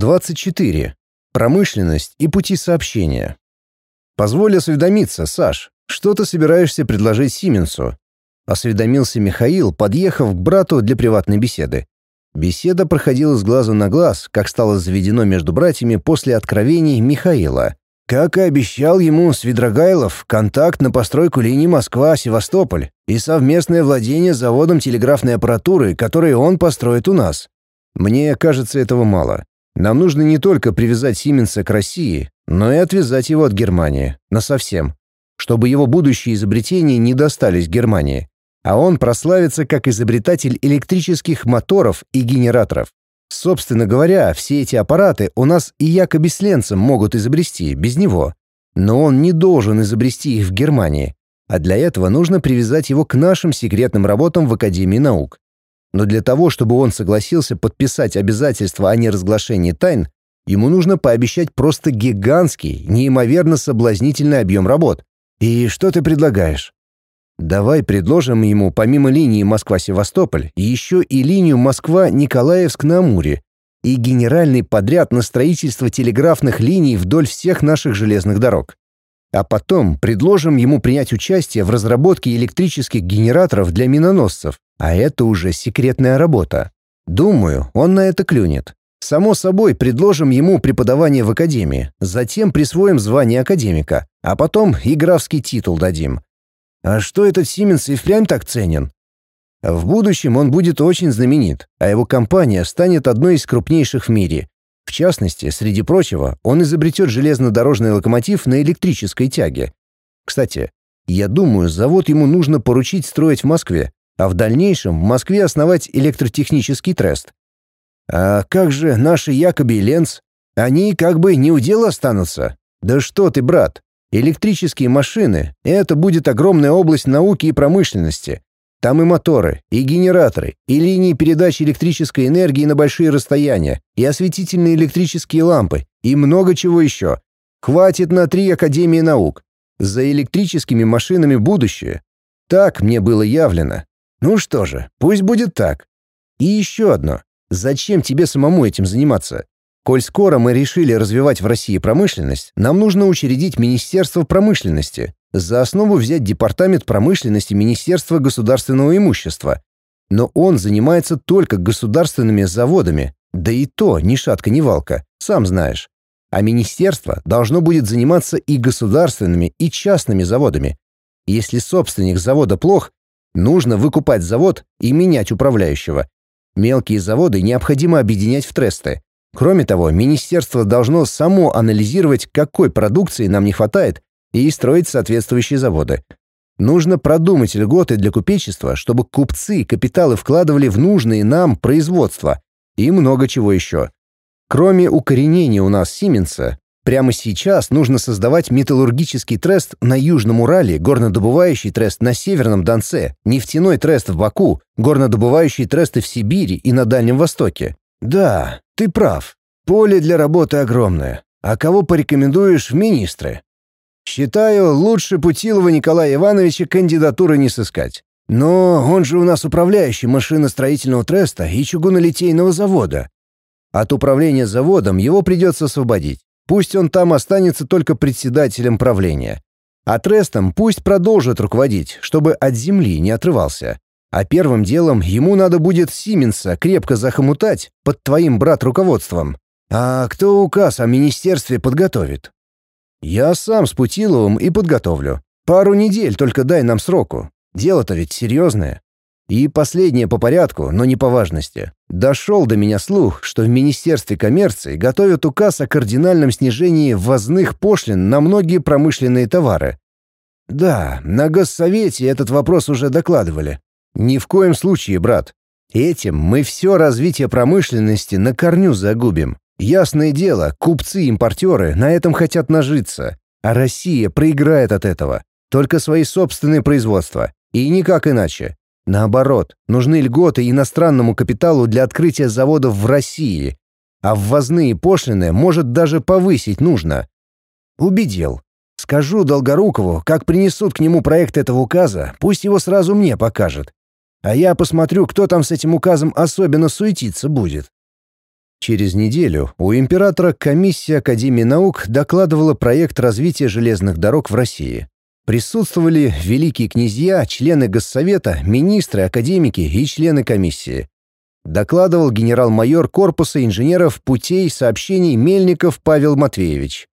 24. Промышленность и пути сообщения. Позволь осведомиться, Саш, что ты собираешься предложить Сименсу? Осведомился Михаил, подъехав к брату для приватной беседы. Беседа проходила с глазу на глаз, как стало заведено между братьями после откровений Михаила. Как и обещал ему Свидрогайлов, контакт на постройку линии Москва-Севастополь и совместное владение заводом телеграфной аппаратуры, который он построит у нас. Мне кажется, этого мало. Нам нужно не только привязать Сименса к России, но и отвязать его от Германии. Насовсем. Чтобы его будущие изобретения не достались Германии. А он прославится как изобретатель электрических моторов и генераторов. Собственно говоря, все эти аппараты у нас и якобы с Ленцем могут изобрести, без него. Но он не должен изобрести их в Германии. А для этого нужно привязать его к нашим секретным работам в Академии наук. Но для того, чтобы он согласился подписать обязательства о неразглашении тайн, ему нужно пообещать просто гигантский, неимоверно соблазнительный объем работ. И что ты предлагаешь? Давай предложим ему помимо линии Москва-Севастополь еще и линию Москва-Николаевск на Амуре и генеральный подряд на строительство телеграфных линий вдоль всех наших железных дорог. А потом предложим ему принять участие в разработке электрических генераторов для миноносцев, а это уже секретная работа. Думаю, он на это клюнет. Само собой, предложим ему преподавание в академии, затем присвоим звание академика, а потом и графский титул дадим. А что этот Сименс и впрямь так ценен? В будущем он будет очень знаменит, а его компания станет одной из крупнейших в мире. В частности, среди прочего, он изобретет железнодорожный локомотив на электрической тяге. Кстати, я думаю, завод ему нужно поручить строить в Москве, а в дальнейшем в Москве основать электротехнический трест. А как же наши Якоби и Ленц? Они как бы не у дела останутся. Да что ты, брат, Электрические машины — это будет огромная область науки и промышленности. Там и моторы, и генераторы, и линии передачи электрической энергии на большие расстояния, и осветительные электрические лампы, и много чего еще. Хватит на три Академии наук. За электрическими машинами будущее. Так мне было явлено. Ну что же, пусть будет так. И еще одно. Зачем тебе самому этим заниматься? Коль скоро мы решили развивать в России промышленность, нам нужно учредить Министерство промышленности, за основу взять Департамент промышленности Министерства государственного имущества. Но он занимается только государственными заводами, да и то ни шатка ни валка, сам знаешь. А министерство должно будет заниматься и государственными, и частными заводами. Если собственник завода плох, нужно выкупать завод и менять управляющего. Мелкие заводы необходимо объединять в тресты. Кроме того, министерство должно само анализировать, какой продукции нам не хватает, и строить соответствующие заводы. Нужно продумать льготы для купечества, чтобы купцы капиталы вкладывали в нужные нам производства и много чего еще. Кроме укоренения у нас Сименса, прямо сейчас нужно создавать металлургический трест на Южном Урале, горнодобывающий трест на Северном Донце, нефтяной трест в Баку, горнодобывающие тресты в Сибири и на Дальнем Востоке. Да, ты прав. Поле для работы огромное. А кого порекомендуешь в министры? Считаю, лучше Путилова Николая Ивановича кандидатуры не сыскать. Но он же у нас управляющий машиностроительного треста и чугунолитейного завода. От управления заводом его придется освободить. Пусть он там останется только председателем правления. А трестом пусть продолжит руководить, чтобы от земли не отрывался. А первым делом ему надо будет Сименса крепко захомутать под твоим брат руководством. А кто указ о министерстве подготовит? Я сам с Путиловым и подготовлю. Пару недель только дай нам сроку. Дело-то ведь серьезное. И последнее по порядку, но не по важности. Дошел до меня слух, что в Министерстве коммерции готовят указ о кардинальном снижении ввозных пошлин на многие промышленные товары. Да, на Госсовете этот вопрос уже докладывали. Ни в коем случае, брат. Этим мы все развитие промышленности на корню загубим. Ясное дело, купцы-импортеры на этом хотят нажиться, а Россия проиграет от этого. Только свои собственные производства. И никак иначе. Наоборот, нужны льготы иностранному капиталу для открытия заводов в России. А ввозные пошлины может даже повысить нужно. Убедил. Скажу Долгорукову, как принесут к нему проект этого указа, пусть его сразу мне покажет. А я посмотрю, кто там с этим указом особенно суетиться будет. Через неделю у императора комиссия Академии наук докладывала проект развития железных дорог в России. Присутствовали великие князья, члены Госсовета, министры, академики и члены комиссии. Докладывал генерал-майор корпуса инженеров путей сообщений Мельников Павел Матвеевич.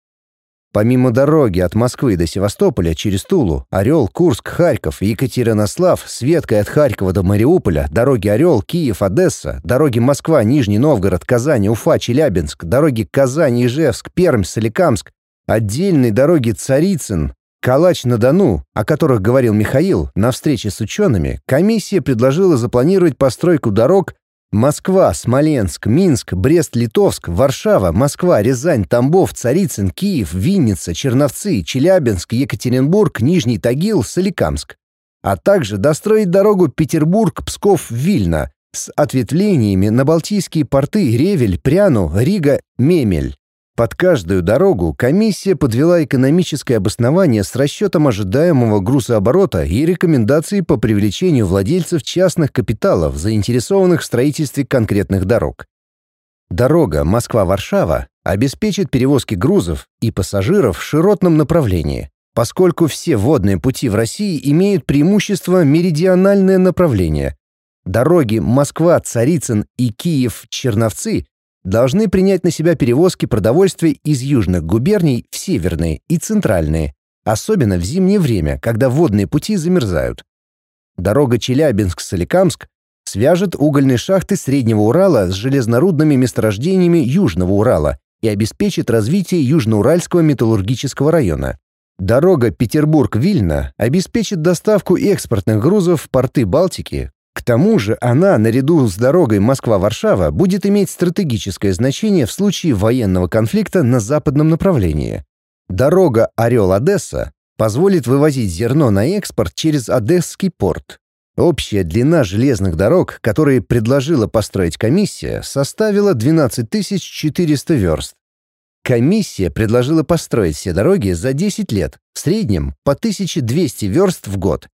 Помимо дороги от Москвы до Севастополя через Тулу, Орел, Курск, Харьков, Екатеринослав, Светкой от Харькова до Мариуполя, дороги Орел, Киев, Одесса, дороги Москва, Нижний Новгород, Казань, Уфа, Челябинск, дороги Казань, Ижевск, Пермь, Соликамск, отдельные дороги Царицын, Калач-на-Дону, о которых говорил Михаил, на встрече с учеными, комиссия предложила запланировать постройку дорог Москва, Смоленск, Минск, Брест-Литовск, Варшава, Москва, Рязань, Тамбов, Царицын, Киев, Винница, Черновцы, Челябинск, Екатеринбург, Нижний Тагил, Соликамск. А также достроить дорогу Петербург-Псков-Вильно с ответвлениями на Балтийские порты Ревель, Пряну, Рига, Мемель. Под каждую дорогу комиссия подвела экономическое обоснование с расчетом ожидаемого грузооборота и рекомендации по привлечению владельцев частных капиталов, заинтересованных в строительстве конкретных дорог. Дорога Москва-Варшава обеспечит перевозки грузов и пассажиров в широтном направлении, поскольку все водные пути в России имеют преимущество меридиональное направление. Дороги Москва-Царицын и Киев-Черновцы должны принять на себя перевозки продовольствия из южных губерний в северные и центральные, особенно в зимнее время, когда водные пути замерзают. Дорога Челябинск-Соликамск свяжет угольные шахты Среднего Урала с железнорудными месторождениями Южного Урала и обеспечит развитие Южноуральского металлургического района. Дорога Петербург-Вильна обеспечит доставку экспортных грузов в порты Балтики, к тому же она, наряду с дорогой Москва-Варшава, будет иметь стратегическое значение в случае военного конфликта на западном направлении. Дорога Орел-Одесса позволит вывозить зерно на экспорт через Одесский порт. Общая длина железных дорог, которые предложила построить комиссия, составила 12 400 верст. Комиссия предложила построить все дороги за 10 лет, в среднем по 1200 верст в год,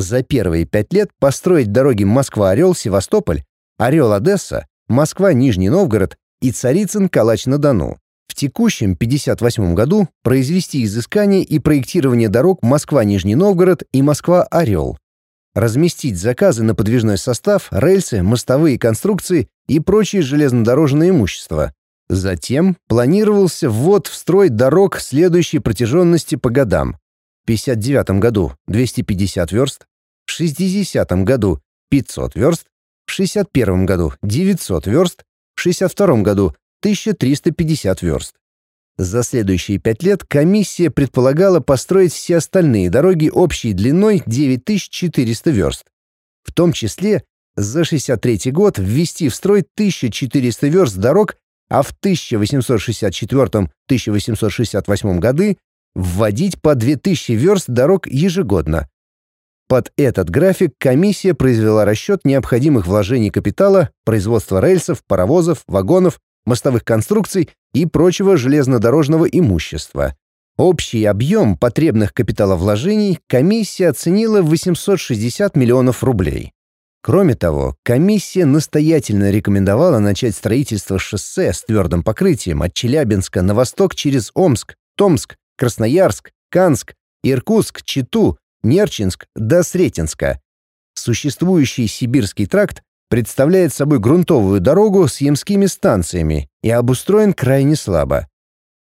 за первые пять лет построить дороги Москва-Орел-Севастополь, Орел-Одесса, Москва-Нижний Новгород и Царицын-Калач-на-Дону. В текущем 58 году произвести изыскание и проектирование дорог Москва-Нижний Новгород и Москва-Орел. Разместить заказы на подвижной состав, рельсы, мостовые конструкции и прочее железнодорожное имущество. Затем планировался ввод в строй дорог следующей протяженности по годам. 59 году 250 верст, в 60 году 500 верст, в 61 году 900 верст, в 62 году 1350 верст. За следующие пять лет комиссия предполагала построить все остальные дороги общей длиной 9400 верст. В том числе за 63 год ввести в строй 1400 верст дорог, а в 1864-1868 годы вводить по 2000 верст дорог ежегодно. Под этот график комиссия произвела расчет необходимых вложений капитала, производства рельсов, паровозов, вагонов, мостовых конструкций и прочего железнодорожного имущества. Общий объем потребных капиталовложений комиссия оценила в 860 миллионов рублей. Кроме того, комиссия настоятельно рекомендовала начать строительство шоссе с твердым покрытием от Челябинска на восток через Омск, Томск, Красноярск, Канск, Иркутск, Читу, Нерчинск до Сретенска. Существующий Сибирский тракт представляет собой грунтовую дорогу с ямскими станциями и обустроен крайне слабо.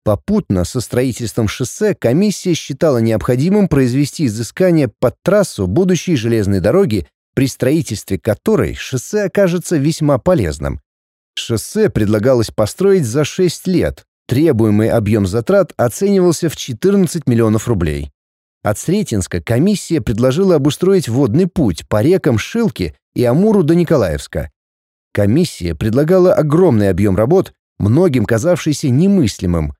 Попутно со строительством шоссе комиссия считала необходимым произвести изыскание под трассу будущей железной дороги, при строительстве которой шоссе окажется весьма полезным. Шоссе предлагалось построить за 6 лет, Требуемый объем затрат оценивался в 14 миллионов рублей. От Сретенска комиссия предложила обустроить водный путь по рекам Шилки и Амуру до Николаевска. Комиссия предлагала огромный объем работ, многим казавшийся немыслимым.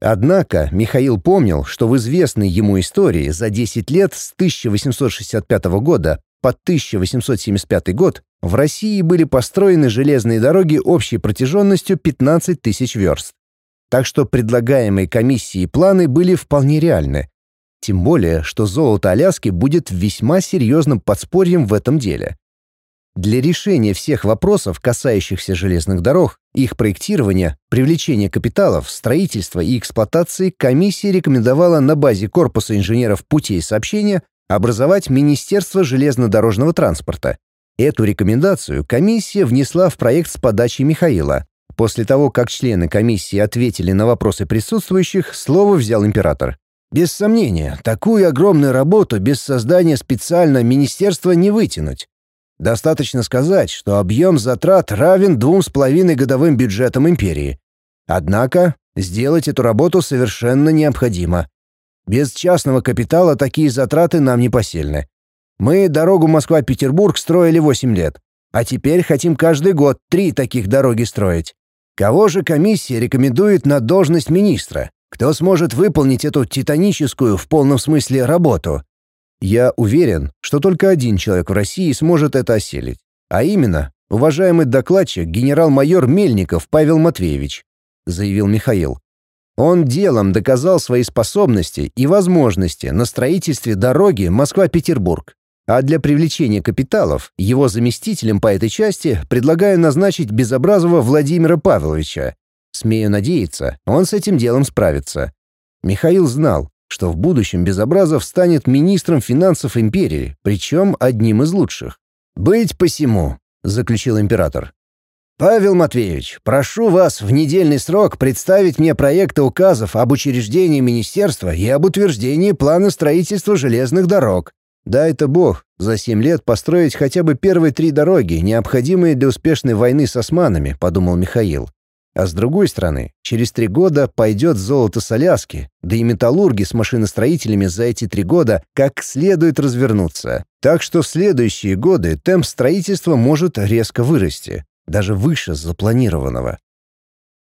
Однако Михаил помнил, что в известной ему истории за 10 лет с 1865 года по 1875 год в России были построены железные дороги общей протяженностью 15 тысяч верст. Так что предлагаемые комиссией планы были вполне реальны. Тем более, что золото Аляски будет весьма серьезным подспорьем в этом деле. Для решения всех вопросов, касающихся железных дорог, их проектирования, привлечения капиталов, строительства и эксплуатации, комиссия рекомендовала на базе Корпуса инженеров путей сообщения образовать Министерство железнодорожного транспорта. Эту рекомендацию комиссия внесла в проект с подачи Михаила. После того, как члены комиссии ответили на вопросы присутствующих, слово взял император. Без сомнения, такую огромную работу без создания специального министерства не вытянуть. Достаточно сказать, что объем затрат равен двум с половиной годовым бюджетам империи. Однако сделать эту работу совершенно необходимо. Без частного капитала такие затраты нам непосильны. Мы дорогу Москва-Петербург строили 8 лет, а теперь хотим каждый год три таких дороги строить. Кого же комиссия рекомендует на должность министра? Кто сможет выполнить эту титаническую в полном смысле работу? Я уверен, что только один человек в России сможет это осилить. А именно, уважаемый докладчик генерал-майор Мельников Павел Матвеевич, заявил Михаил. Он делом доказал свои способности и возможности на строительстве дороги Москва-Петербург. А для привлечения капиталов его заместителем по этой части предлагаю назначить Безобразова Владимира Павловича. Смею надеяться, он с этим делом справится. Михаил знал, что в будущем Безобразов станет министром финансов империи, причем одним из лучших. «Быть посему», — заключил император. «Павел Матвеевич, прошу вас в недельный срок представить мне проекты указов об учреждении министерства и об утверждении плана строительства железных дорог. Дай-то бог, за семь лет построить хотя бы первые три дороги, необходимые для успешной войны с османами», — подумал Михаил. А с другой стороны, через три года пойдет золото с Аляски, да и металлурги с машиностроителями за эти три года как следует развернуться. Так что в следующие годы темп строительства может резко вырасти, даже выше запланированного.